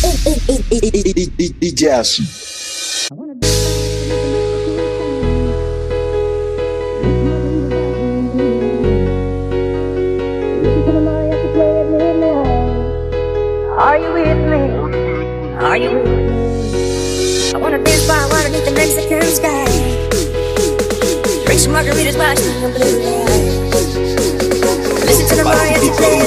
DJ Are you with me? Are you with me? I wanna dance by water beneath the Mexican sky. Drink some margaritas by the blue light. Listen to the Mariachi play.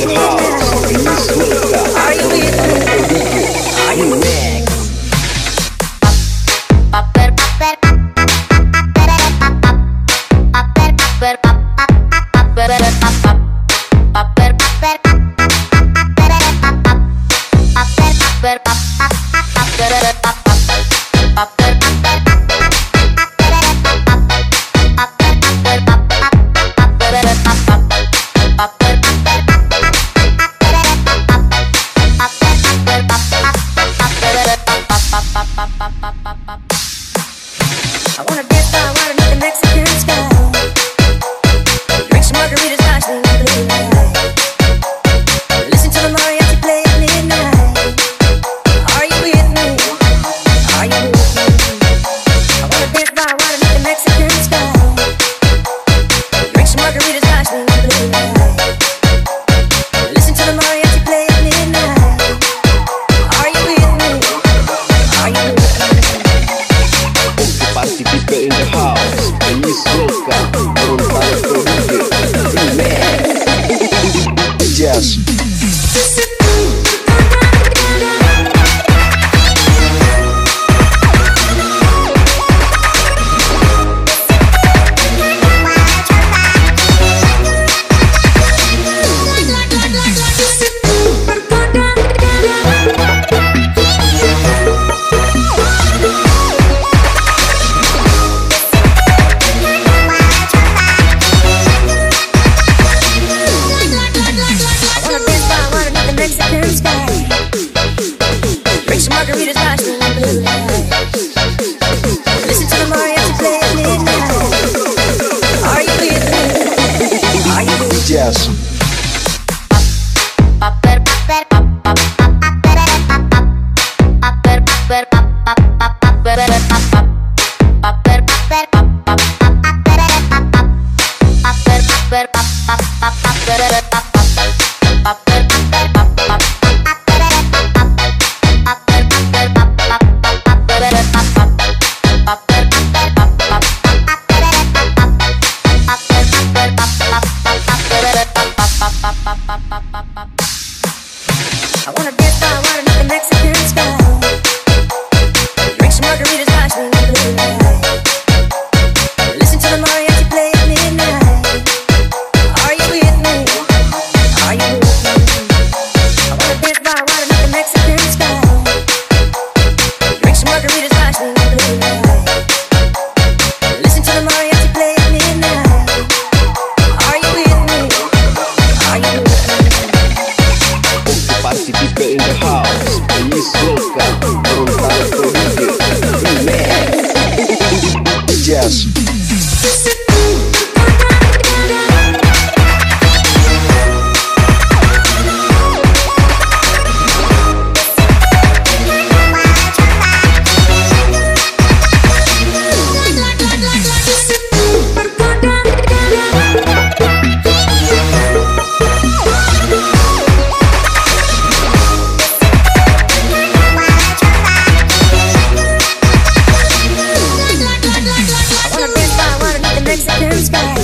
bounce back.